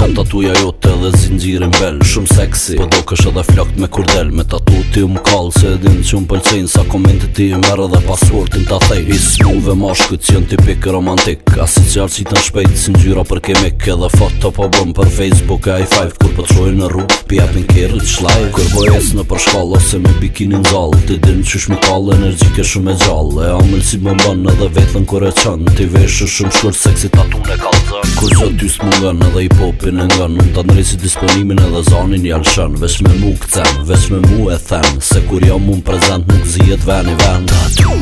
Kam tatuja jote dhe zinxhirin bel, shumë seksi. Po do kesh edhe flokt me kurdel, me tatu ti um koll se din çum pëlqejn sa komente ti e merr edhe pasportin ta thej. Is nuve mosh kët janë ti romantik, as si çal si shpejt si ngjyra për kemë kë dhe foto po bëm për Facebook ai five kur po çojmë në rrug pi hapin kërru të shlaj. Kur vojes po në për shkollë ose me bikinin zall, ti din çush me koll energji shumë e gjallë. E amël si më bën edhe vetën kur e çon ti veshë shumë shkurt seksi tatun e kallzon. Kur zot ty smundon edhe i pop Në e ngon Në të nërisi disponimin edhe zonin janë shën Vesh me mu këtë them, vesh me mu e them Se kur jam mu në prezent nuk zhjet ven i ven Ta tu,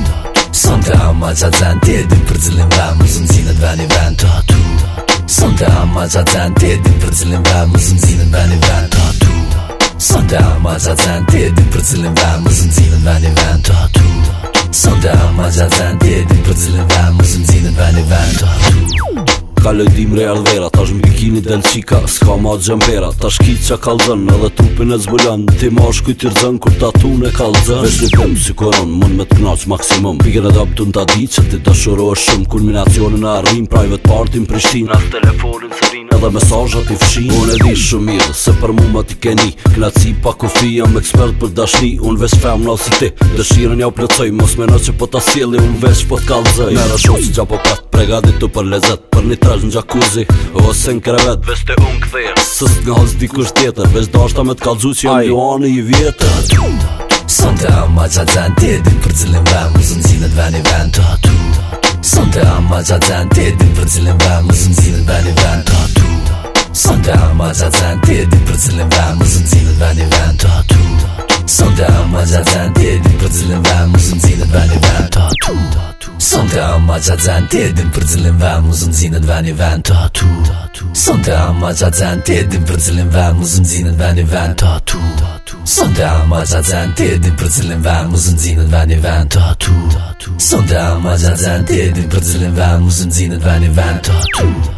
son të Ti e për cilin ven, më zëmë zinët ven i ven Ta tu, son të ama ma qatë Ti edin për cilin ven, më zëmë zinët ven i ven Ta tu, të Ti e për cilin ven, më zëmë zinët ven i ven Ta tu, të Ti e për cilin ven, më zëmë zinët ven i ven Ta tu, Kaloj dim real vera Tash më bikini del qika Ska ma gjembera Tash ki qa kal dhen Edhe trupin e zbulan Ti ma shkuj tir zhen Kur ta tu ne kal dhen Vesh një pëm si koron Mën me të knaq maksimum Pikin e dhap të në di Që ti të shuro e shumë Kulminacionin e arrim Private party në Prishtin Nas telefonin sërin Edhe mesajat i fshin Unë e di shumë mirë Se për mu ma ti keni Knaci pa kufi Jam ekspert për dashni Unë vesh fem në si ti Dëshiren ja u plëcoj Mos me në që po ta sili Unë vesh po t'kal dhen Mera shumë si gja po pat Pregadit të për lezet për një tërë në gjakuzi Ose në krevet, vesh të unë këthejë Sës nga hëzë dikush tjetër me t'kallëzu që jam Luani i vjet Sën të ama zazen, ti edin për cilin vem Më zënë zinët ven i ven Sën të ama zazen, ti edin për cilin vem Më zënë zinët ven i e Sën të ama zazen, ti edin për cilin vem Më zënë zinët ven i ama zazen, ti Sunt much I zanted in Brazilian vamos um zinen vani van tatu Somehow much I zanted in Brazilian vamos um zinen vani van tatu Somehow much I zanted in Brazilian vamos um zinen vani van tatu Somehow much I zanted in Brazilian vamos um zinen vani van tatu